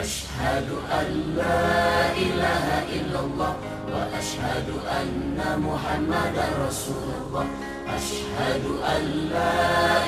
أشهد أن لا إله إلا الله وأشهد أن محمدا رسول الله أشهد أن لا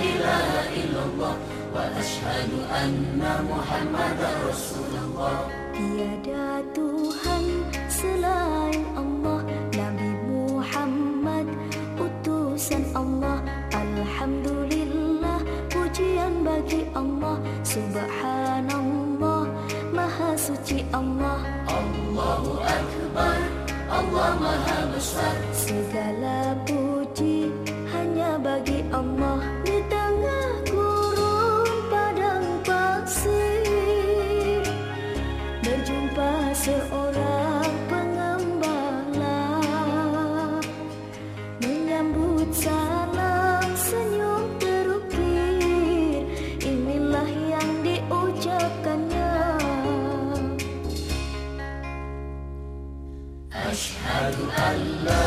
إله إلا الله وأشهد أن محمدا رسول الله Tiada Tuhan selain Allah Nabi Muhammad utusan Allah Alhamdulillah pujian bagi Allah Subhanallah Maha suci Allah. Allahu Akbar. Allah Maha Besar. Segala puji hanya bagi Allah. Di tengah gurun padang pasir Berjumpa seorang أشهد أن لا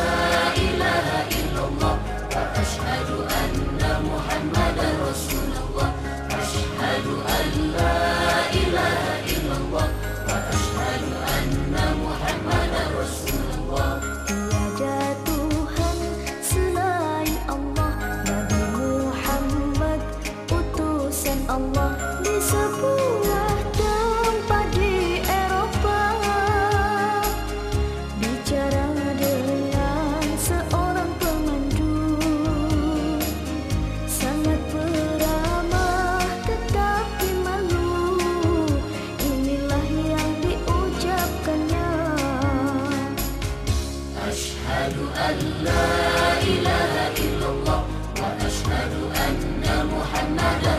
إله إلا الله وأشهد أن محمدا رسول الله أشهد أن لا إله إلا الله وأشهد أن محمدا رسول الله. Tiada Tuhan أن لا إله إلا الله وأشهد أن محمدا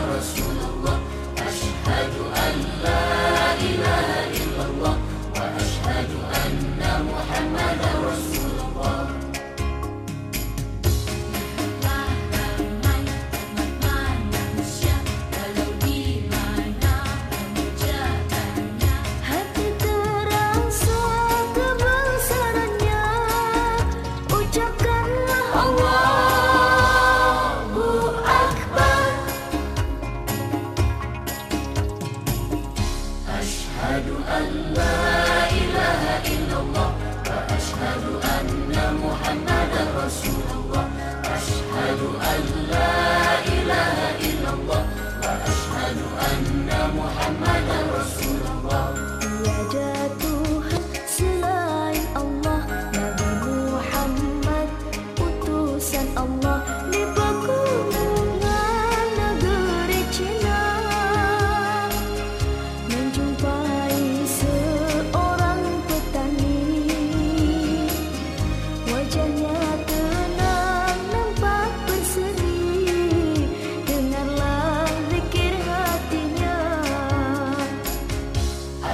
أشهد أن لا إله إلا الله وأشهد أن محمدا رسول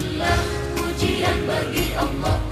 Alhamdulillah pujian bagi Allah.